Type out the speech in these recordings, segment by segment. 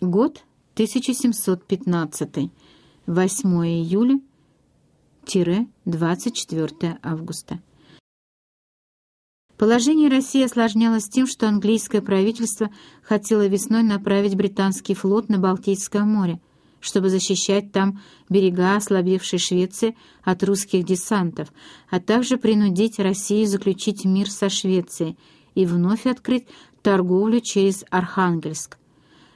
Год 1715. 8 июля 24 августа. Положение России осложнялось тем, что английское правительство хотело весной направить британский флот на Балтийское море, чтобы защищать там берега ослабевшей Швеции от русских десантов, а также принудить Россию заключить мир со Швецией и вновь открыть торговлю через Архангельск.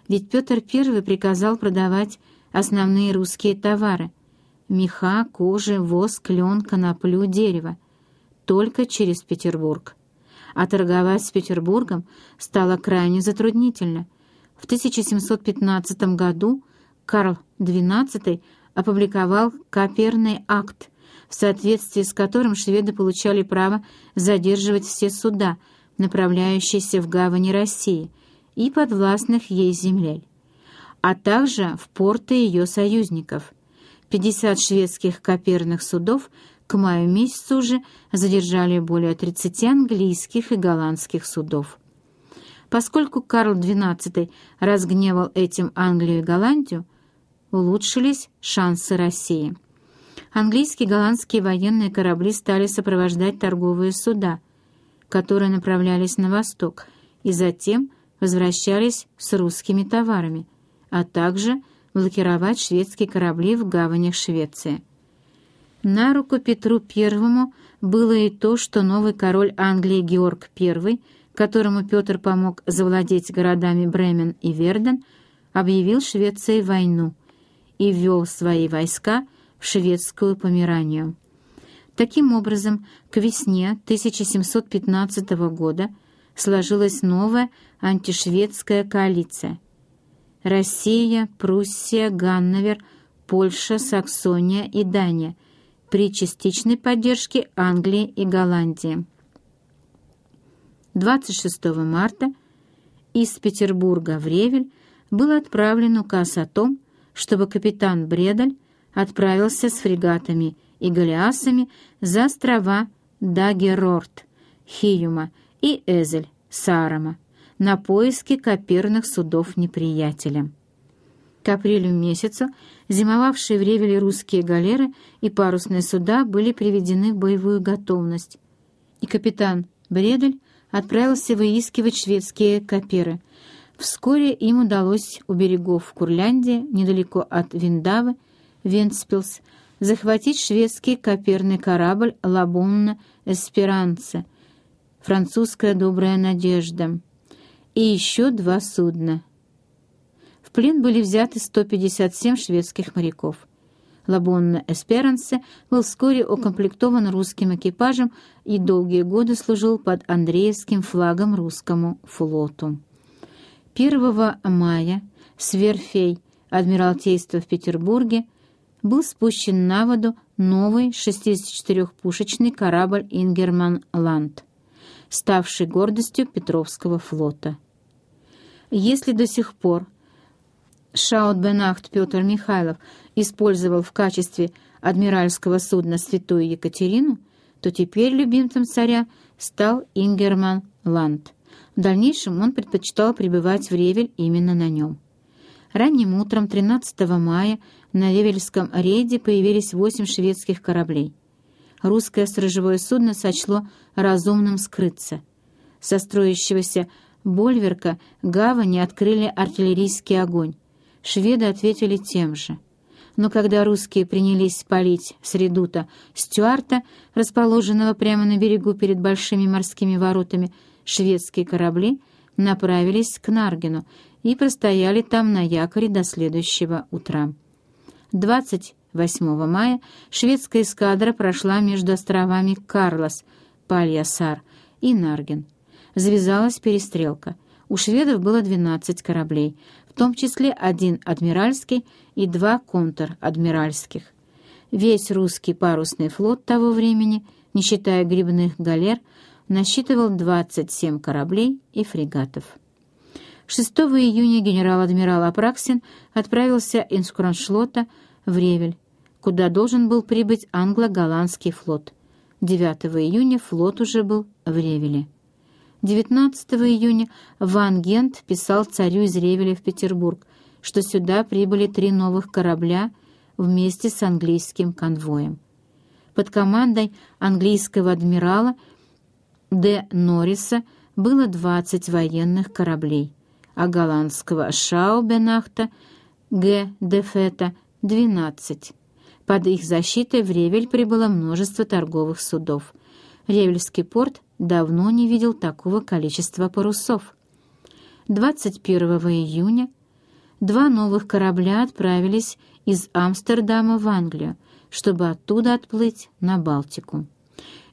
Ведь Петр I приказал продавать основные русские товары — меха, кожи, воск, лен, коноплю, дерево — только через Петербург. А торговать с Петербургом стало крайне затруднительно. В 1715 году Карл XII опубликовал Коперный акт, в соответствии с которым шведы получали право задерживать все суда, направляющиеся в гавани России и подвластных ей земель, а также в порты ее союзников. 50 шведских коперных судов к маю месяцу уже задержали более 30 английских и голландских судов. Поскольку Карл XII разгневал этим Англию и Голландию, улучшились шансы России. Английские и голландские военные корабли стали сопровождать торговые суда, которые направлялись на восток, и затем возвращались с русскими товарами, а также блокировать шведские корабли в гаванях Швеции. На руку Петру I было и то, что новый король Англии Георг I, которому Петр помог завладеть городами Бремен и Верден, объявил Швеции войну – и ввел свои войска в шведскую Померанию. Таким образом, к весне 1715 года сложилась новая антишведская коалиция. Россия, Пруссия, Ганновер, Польша, Саксония и Дания при частичной поддержке Англии и Голландии. 26 марта из Петербурга в Ревель был отправлен указ о том, чтобы капитан Бредаль отправился с фрегатами и галеасами за острова Дагерорт, Хиюма и Эзель, Сарама, на поиски коперных судов неприятеля. К апрелю месяцу зимовавшие в Ревеле русские галеры и парусные суда были приведены в боевую готовность, и капитан Бредель отправился выискивать шведские коперы, Вскоре им удалось у берегов Курляндии, недалеко от Виндавы, Вентспилс, захватить шведский коперный корабль «Лабонна Эсперанца», французская «Добрая надежда» и еще два судна. В плен были взяты 157 шведских моряков. Лабонна Эсперансе был вскоре укомплектован русским экипажем и долгие годы служил под Андреевским флагом русскому флоту. 1 мая с верфей Адмиралтейства в Петербурге был спущен на воду новый 64-пушечный корабль «Ингерман Ланд», ставший гордостью Петровского флота. Если до сих пор Шаутбенахт Петр Михайлов использовал в качестве адмиральского судна Святую Екатерину, то теперь любимцем царя стал Ингерман Ланд – в дальнейшем он предпочитал пребывать в Ревель именно на нем. Ранним утром 13 мая на Ревельском рейде появились восемь шведских кораблей. Русское сторожевое судно сочло разумным скрыться. Со строящегося Больверка гавани открыли артиллерийский огонь. Шведы ответили тем же. Но когда русские принялись палить с редута Стюарта, расположенного прямо на берегу перед большими морскими воротами, шведские корабли направились к Наргену и простояли там на якоре до следующего утра. 28 мая шведская эскадра прошла между островами Карлос, Пальясар и Нарген. Завязалась перестрелка. У шведов было 12 кораблей, в том числе один адмиральский и два контр-адмиральских. Весь русский парусный флот того времени, не считая грибных галер, насчитывал 27 кораблей и фрегатов. 6 июня генерал-адмирал Апраксин отправился из Кроншлота в Ревель, куда должен был прибыть англо-голландский флот. 9 июня флот уже был в Ревеле. 19 июня Ван Гент писал царю из Ревеля в Петербург, что сюда прибыли три новых корабля вместе с английским конвоем. Под командой английского адмирала Д. Норриса было 20 военных кораблей, а голландского Шаубенахта Г. Дефета — 12. Под их защитой в Ревель прибыло множество торговых судов. Ревельский порт давно не видел такого количества парусов. 21 июня два новых корабля отправились из Амстердама в Англию, чтобы оттуда отплыть на Балтику.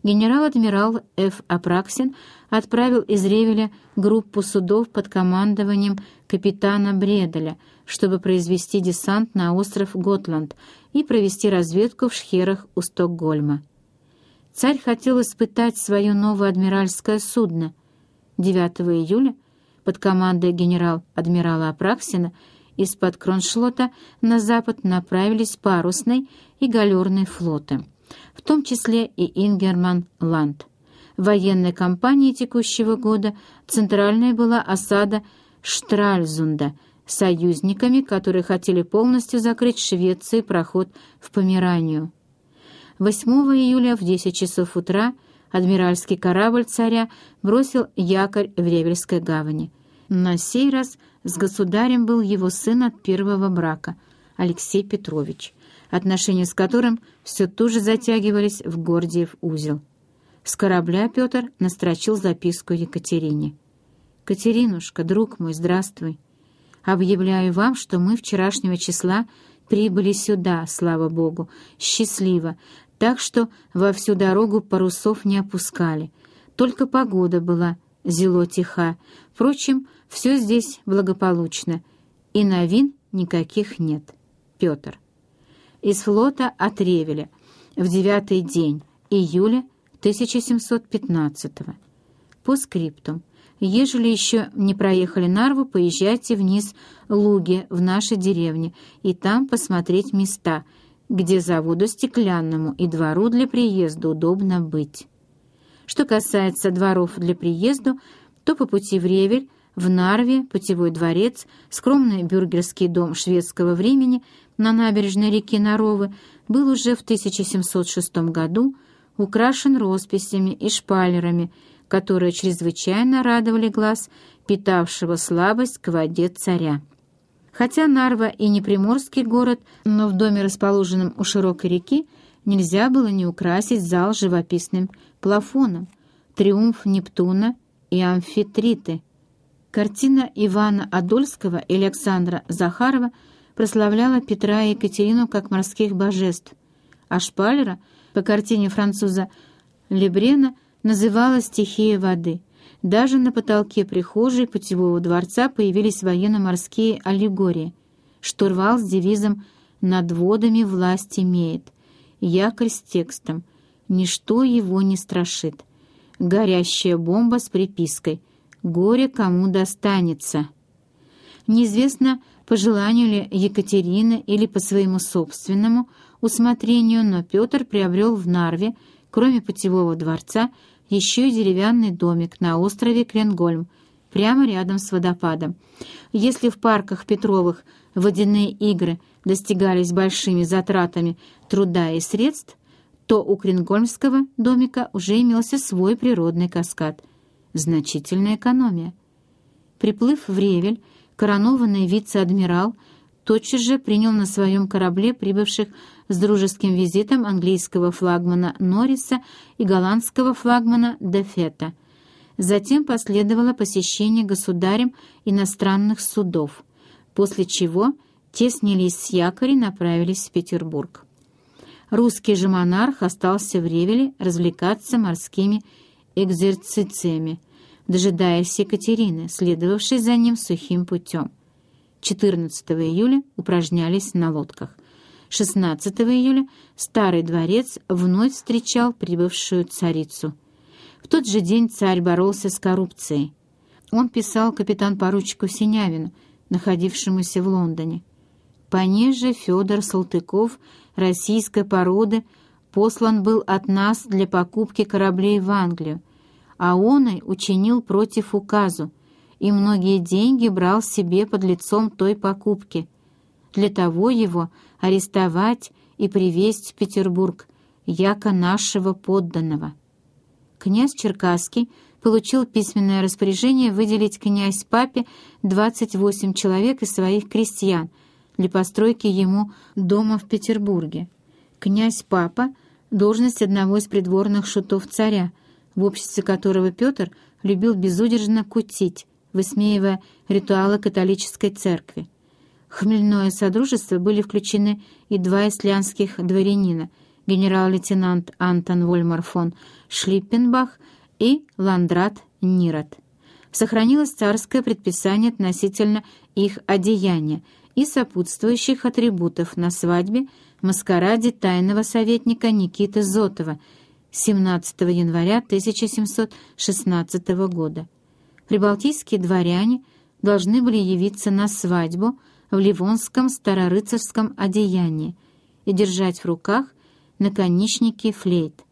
Генерал-адмирал Ф. Апраксин отправил из Ревеля группу судов под командованием капитана Бределя, чтобы произвести десант на остров Готланд и провести разведку в шхерах у Стокгольма. Царь хотел испытать свое новое адмиральское судно. 9 июля под командой генерал-адмирала Апраксина из-под Кроншлота на запад направились парусный и галерный флоты, в том числе и Ингерман-Ланд. В военной кампании текущего года центральной была осада Штральзунда союзниками, которые хотели полностью закрыть Швеции проход в Померанию. 8 июля в 10 часов утра адмиральский корабль царя бросил якорь в Ревельской гавани. На сей раз с государем был его сын от первого брака, Алексей Петрович, отношения с которым все туже затягивались в Гордиев узел. С корабля Петр настрочил записку Екатерине. «Катеринушка, друг мой, здравствуй. Объявляю вам, что мы вчерашнего числа прибыли сюда, слава Богу, счастливо, так что во всю дорогу парусов не опускали. Только погода была зело тиха. Впрочем, все здесь благополучно, и новин никаких нет. Петр. Из флота от Ревеля в девятый день июля 1715 -го. По скриптум. Ежели еще не проехали Нарву, поезжайте вниз Луги в нашей деревне и там посмотреть места, где заводу стеклянному и двору для приезда удобно быть. Что касается дворов для приезду, то по пути в Ревель, в Нарве, путевой дворец, скромный бюргерский дом шведского времени на набережной реки Наровы был уже в 1706 году украшен росписями и шпалерами, которые чрезвычайно радовали глаз питавшего слабость к воде царя. Хотя Нарва и не приморский город, но в доме, расположенном у широкой реки, нельзя было не украсить зал живописным плафоном, триумф Нептуна и амфитриты. Картина Ивана Адольского и Александра Захарова прославляла Петра и Екатерину как морских божеств, а Шпалера по картине француза Лебрена называла «Стихия воды». Даже на потолке прихожей путевого дворца появились военно-морские аллегории. Штурвал с девизом «Над водами власть имеет», якорь с текстом «Ничто его не страшит», горящая бомба с припиской «Горе кому достанется». Неизвестно, по желанию ли Екатерины или по своему собственному усмотрению, но Петр приобрел в Нарве, кроме путевого дворца, еще и деревянный домик на острове Кренгольм, прямо рядом с водопадом. Если в парках Петровых водяные игры достигались большими затратами труда и средств, то у Кренгольмского домика уже имелся свой природный каскад. Значительная экономия. Приплыв в Ревель, коронованный вице-адмирал тотчас же принял на своем корабле прибывших с дружеским визитом английского флагмана Норриса и голландского флагмана Дефета. Затем последовало посещение государем иностранных судов, после чего те снялись с якоря и направились в Петербург. Русский же монарх остался в Ревеле развлекаться морскими экзерцициями, дожидаясь Екатерины, следовавшей за ним сухим путем. 14 июля упражнялись на лодках. 16 июля Старый дворец вновь встречал прибывшую царицу. В тот же день царь боролся с коррупцией. Он писал капитан-поручику Синявину, находившемуся в Лондоне. Понеже Федор Салтыков, российской породы, послан был от нас для покупки кораблей в Англию, а он и учинил против указу, и многие деньги брал себе под лицом той покупки. Для того его арестовать и привезть в Петербург, яко нашего подданного. Князь Черкасский получил письменное распоряжение выделить князь папе 28 человек из своих крестьян для постройки ему дома в Петербурге. Князь папа — должность одного из придворных шутов царя, в обществе которого Петр любил безудержно кутить, высмеивая ритуалы католической церкви. Хмельное содружество были включены и два исландских дворянина — генерал-лейтенант Антон Вольмар фон Шлиппенбах и Ландрат Нирот. Сохранилось царское предписание относительно их одеяния и сопутствующих атрибутов на свадьбе маскараде тайного советника Никиты Зотова 17 января 1716 года. Прибалтийские дворяне должны были явиться на свадьбу в ливонском старорыцарском одеянии и держать в руках наконечники флейт.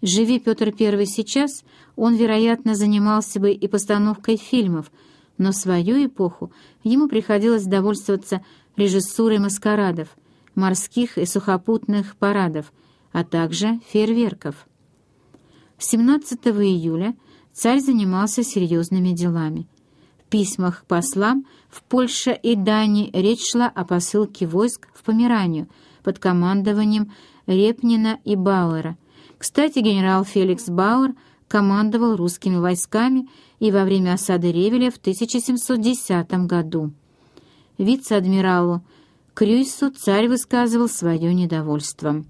Живи Петр I сейчас, он, вероятно, занимался бы и постановкой фильмов, но свою эпоху ему приходилось довольствоваться режиссурой маскарадов, морских и сухопутных парадов, а также фейерверков. 17 июля царь занимался серьезными делами. В письмах к послам в Польше и Дании речь шла о посылке войск в Померанию под командованием Репнина и Бауэра. Кстати, генерал Феликс Бауэр командовал русскими войсками и во время осады Ревеля в 1710 году. Вице-адмиралу Крюйсу царь высказывал свое недовольство.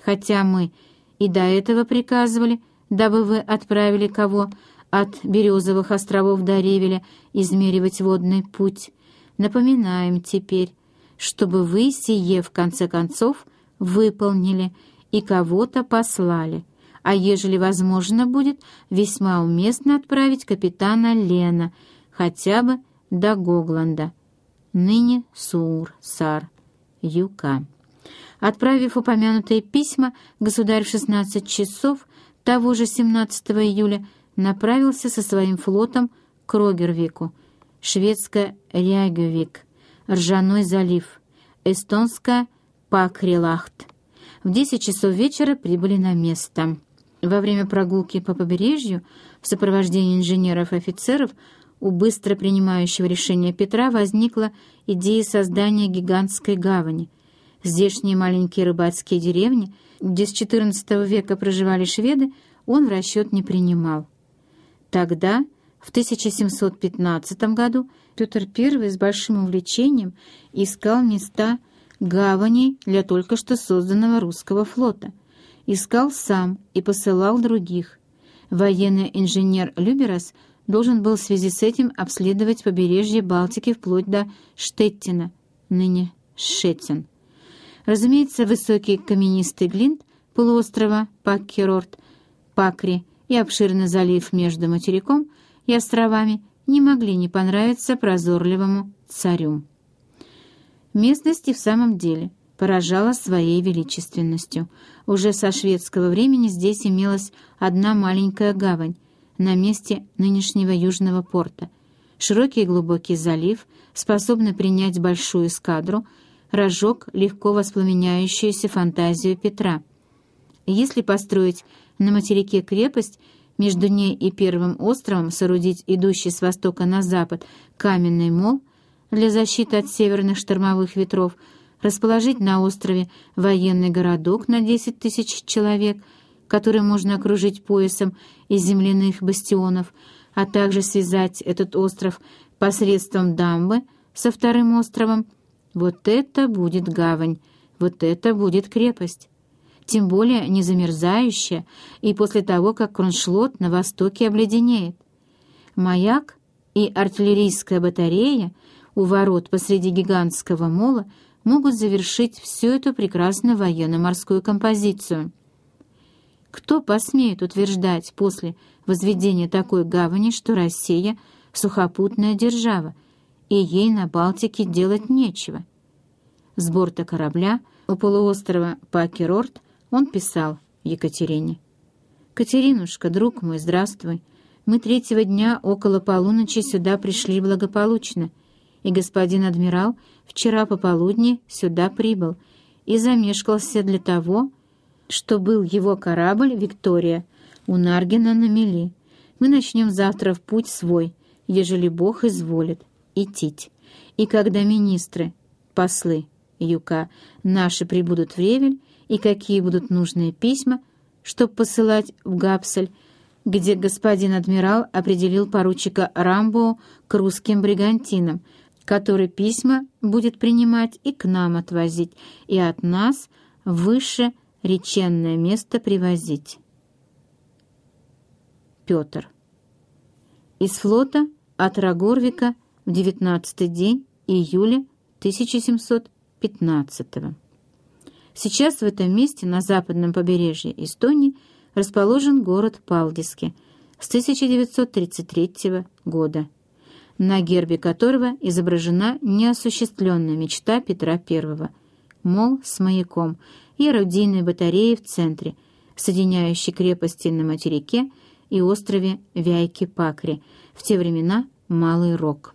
«Хотя мы и до этого приказывали, дабы вы отправили кого от Березовых островов до Ревеля измеривать водный путь, напоминаем теперь, чтобы вы сие, в конце концов, выполнили и кого-то послали, а ежели возможно будет, весьма уместно отправить капитана Лена хотя бы до Гогланда, ныне Сур-Сар, Юка. Отправив упомянутые письма, государь в 16 часов того же 17 июля направился со своим флотом к Рогервику, шведско-Рягювик, Ржаной залив, эстонско Пакрилахт. В 10 часов вечера прибыли на место. Во время прогулки по побережью в сопровождении инженеров и офицеров у быстро принимающего решения Петра возникла идея создания гигантской гавани. Здешние маленькие рыбацкие деревни, где с XIV века проживали шведы, он в расчет не принимал. Тогда, в 1715 году, Петр I с большим увлечением искал места гаваней для только что созданного русского флота. Искал сам и посылал других. Военный инженер Люберас должен был в связи с этим обследовать побережье Балтики вплоть до Штеттина, ныне Шеттин. Разумеется, высокий каменистый глинт полуострова Паккерорт, Пакри и обширный залив между материком и островами не могли не понравиться прозорливому царю. Местность в самом деле поражала своей величественностью. Уже со шведского времени здесь имелась одна маленькая гавань на месте нынешнего южного порта. Широкий глубокий залив, способный принять большую эскадру, разжег легко воспламеняющуюся фантазию Петра. Если построить на материке крепость, между ней и первым островом соорудить идущий с востока на запад каменный мол — для защиты от северных штормовых ветров, расположить на острове военный городок на 10 тысяч человек, который можно окружить поясом из земляных бастионов, а также связать этот остров посредством дамбы со вторым островом. Вот это будет гавань, вот это будет крепость. Тем более не замерзающая и после того, как Кроншлот на востоке обледенеет. Маяк и артиллерийская батарея — у ворот посреди гигантского мола могут завершить всю эту прекрасную военно-морскую композицию. Кто посмеет утверждать после возведения такой гавани, что Россия — сухопутная держава, и ей на Балтике делать нечего? С борта корабля у полуострова Пакерорт он писал Екатерине. «Катеринушка, друг мой, здравствуй. Мы третьего дня около полуночи сюда пришли благополучно, и господин адмирал вчера пополудни сюда прибыл и замешкался для того, что был его корабль «Виктория» у Наргена на мели. Мы начнем завтра в путь свой, ежели Бог изволит, идти. И когда министры, послы, Юка, наши прибудут в Ревель, и какие будут нужные письма, чтоб посылать в Гапсель, где господин адмирал определил поручика Рамбо к русским бригантинам, который письма будет принимать и к нам отвозить, и от нас выше реченное место привозить. Петр. Из флота от Рагорвика в 19 день июля 1715 -го. Сейчас в этом месте на западном побережье Эстонии расположен город Палдиски с 1933 года, на гербе которого изображена неосуществленная мечта Петра I, мол, с маяком и орудийной батареей в центре, соединяющей крепости на материке и острове Вяйки-Пакри, в те времена Малый Рог.